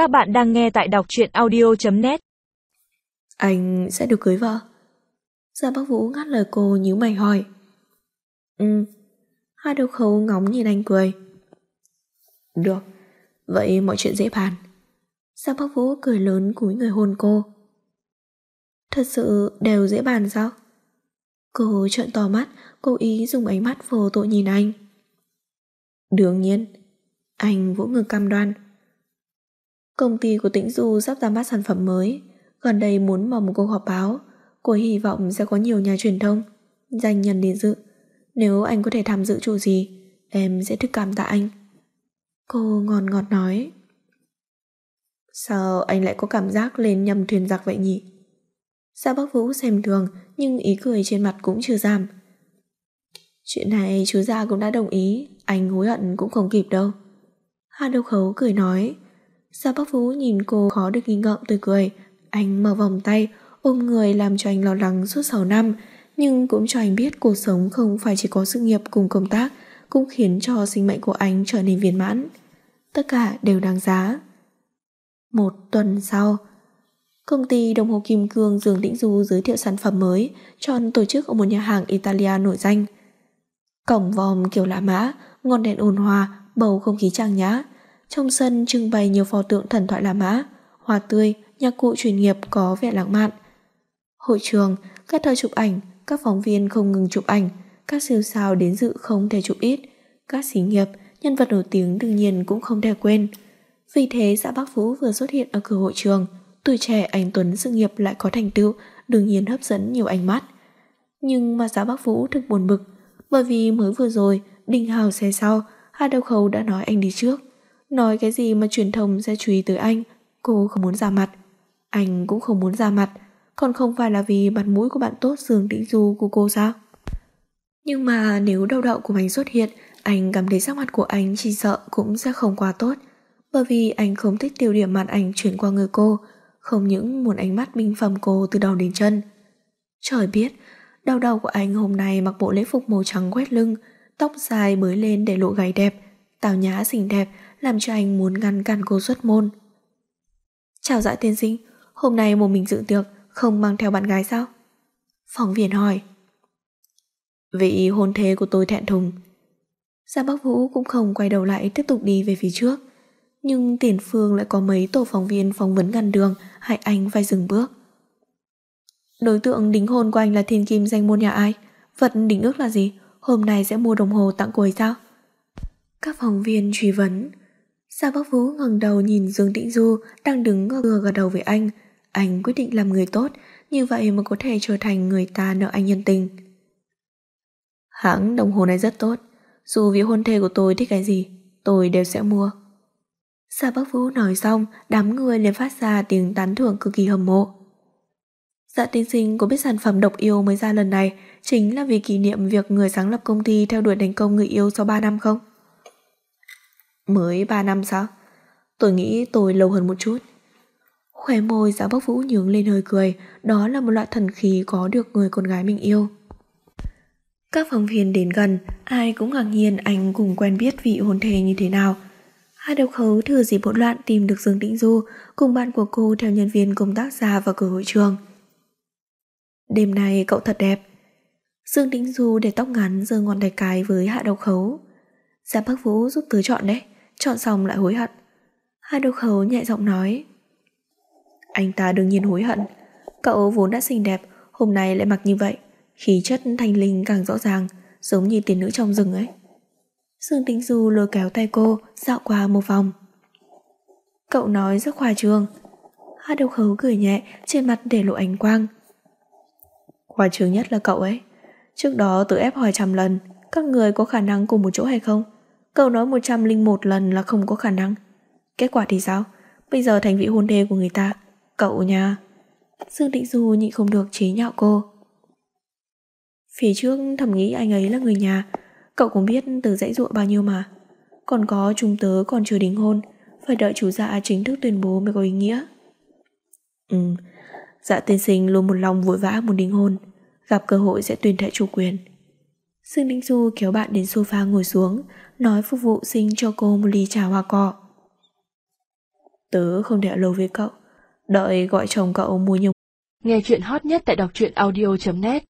Các bạn đang nghe tại đọc truyện audio.net Anh sẽ được cưới vợ. Gia Bắc Vũ ngắt lời cô nhíu mày hỏi. Ừ Hai đầu khấu ngóng nhìn anh cười. Được, Vậy mọi chuyện dễ bàn. Gia Bắc Vũ cười lớn cúi người hôn cô. Thật sự đều dễ bàn sao? Cô trợn to mắt, Cố ý dùng ánh mắt vô tội nhìn anh. Đương nhiên, Anh vỗ ngực cam đoan. Công ty của Tĩnh Du sắp ra mắt sản phẩm mới. Gần đây muốn mở một cuộc họp báo. Cô hy vọng sẽ có nhiều nhà truyền thông, Danh nhân đến dự. Nếu anh có thể tham dự chủ gì, Em sẽ thức cảm tạ anh. Cô ngọt ngọt nói. Sao anh lại có cảm giác lên nhầm thuyền giặc vậy nhỉ? Sao bác Vũ xem thường, Nhưng ý cười trên mặt cũng chưa giảm. Chuyện này chú Gia cũng đã đồng ý, Anh hối hận cũng không kịp đâu. Hà Độc Khấu cười nói. Sao bác Vũ nhìn cô khó được nghi ngợm tươi cười Anh mở vòng tay Ôm người làm cho anh lo lắng suốt 6 năm Nhưng cũng cho anh biết cuộc sống không phải chỉ có sự nghiệp cùng công tác Cũng khiến cho sinh mệnh của anh trở nên viên mãn Tất cả đều đáng giá Một tuần sau Công ty đồng hồ kim cương Dương Tĩnh Du giới thiệu sản phẩm mới cho tổ chức ở một nhà hàng Italia nổi danh. Cổng vòm kiểu lạ mã, ngọn đèn ồn hòa, bầu không khí trang nhã. Trong sân trưng bày nhiều pho tượng thần thoại La Mã, hoa tươi, nhạc cụ chuyên nghiệp có vẻ lãng mạn. Hội trường, các thợ chụp ảnh, các phóng viên không ngừng chụp ảnh, các siêu sao đến dự không thể chụp ít, các xí nghiệp, nhân vật nổi tiếng đương nhiên cũng không thể quên. Vì thế xã Bắc phú vừa xuất hiện ở cửa hội trường, tuổi trẻ anh Tuấn sự nghiệp lại có thành tựu, đương nhiên hấp dẫn nhiều ánh mắt. Nhưng mà xã Bắc phú thực buồn bực, bởi vì mới vừa rồi, Đinh Hào xe sau, Hà đầu Khấu đã nói anh đi trước. Nói cái gì mà truyền thông sẽ chú ý tới anh, Cô không muốn ra mặt. Anh cũng không muốn ra mặt, Còn không phải là vì mặt mũi của bạn tốt Dương Tĩnh Du của cô sao? Nhưng mà nếu đau đậu của anh xuất hiện, Anh cảm thấy sắc mặt của anh chỉ sợ cũng sẽ không quá tốt. Bởi vì anh không thích tiêu điểm mặt anh chuyển qua người cô, Không những muốn ánh mắt minh phẩm cô từ đầu đến chân. Trời biết, Đau đầu của anh hôm nay mặc bộ lễ phục màu trắng quét lưng, Tóc dài bới lên để lộ gáy đẹp Tào nhã xinh đẹp làm cho anh muốn ngăn cản cô xuất môn. Chào dạ tiên sinh, hôm nay một mình dự tiệc, không mang theo bạn gái sao? Phóng viên hỏi. Vị hôn thê của tôi thẹn thùng. Giang Bắc Vũ cũng không quay đầu lại tiếp tục đi về phía trước. Nhưng tiền phương lại có mấy tổ phóng viên phỏng vấn ngăn đường, hại anh phải dừng bước. Đối tượng đính hôn của anh là thiên kim danh môn nhà ai? Vật đính ước là gì? Hôm nay sẽ mua đồng hồ tặng cô ấy sao? Các phóng viên truy vấn Sa Bắc Vũ ngẩng đầu nhìn Dương Tĩnh Du đang đứng ngơ ngơ gật đầu với anh. Anh quyết định làm người tốt, như vậy mới có thể trở thành người ta nợ anh nhân tình. Hãng đồng hồ này rất tốt, dù vị hôn thê của tôi thích cái gì, tôi đều sẽ mua. Sa Bắc Vũ nói xong, đám người liền phát ra tiếng tán thưởng cực kỳ hâm mộ. Dạ tiên sinh có biết sản phẩm độc yêu mới ra lần này chính là vì kỷ niệm việc người sáng lập công ty theo đuổi thành công người yêu sau 3 năm không? Mới 3 năm sao? Tôi nghĩ tôi lâu hơn một chút. Khóe môi giáo bác Vũ nhướng lên hơi cười, đó là một loại thần khí có được người con gái mình yêu. Các phóng viên đến gần, ai cũng ngạc nhiên anh cùng quen biết vị hôn thê như thế nào. Hai đầu khấu thừa dịp hỗn loạn tìm được Dương Tĩnh Du cùng bạn của cô theo nhân viên công tác ra vào cửa hội trường. Đêm nay cậu thật đẹp. Dương Tĩnh Du để tóc ngắn giơ ngón tay cái với hạ đầu khấu. Giáp Bắc Vũ giúp tớ chọn đấy chọn xong lại hối hận. Hai độc khấu nhẹ giọng nói. Anh ta đương nhiên hối hận. Cậu vốn đã xinh đẹp, hôm nay lại mặc như vậy. Khí chất thanh linh càng rõ ràng, giống như tiền nữ trong rừng ấy. Dương tinh Du lôi kéo tay cô, dạo qua một vòng. Cậu nói rất khoa trương. Hai độc khấu cười nhẹ, trên mặt để lộ ánh quang. Khoa trương nhất là cậu ấy. Trước đó tự ép hỏi trăm lần, các người có khả năng cùng một chỗ hay không? Cậu nói 101 lần là không có khả năng. Kết quả thì sao? Bây giờ thành vị hôn thê của người ta. Cậu nha. Dương định Du nhịn không được chế nhạo cô. Phía trước thầm nghĩ anh ấy là người nhà. Cậu cũng biết từ dãy ruộng bao nhiêu mà. Còn có chúng tớ còn chưa đính hôn. Phải đợi chủ dạ chính thức tuyên bố mới có ý nghĩa. Ừ, dạ tiên sinh luôn một lòng vội vã muốn đính hôn. Gặp cơ hội sẽ tuyên thệ chủ quyền. Dương Đinh Du kéo bạn đến sofa ngồi xuống, nói phục vụ sinh cho cô một ly trà hoa cỏ. Tớ không thể lâu với cậu. Đợi gọi chồng cậu mua nhiều. Nghe chuyện hot nhất tại đọc truyện audio.net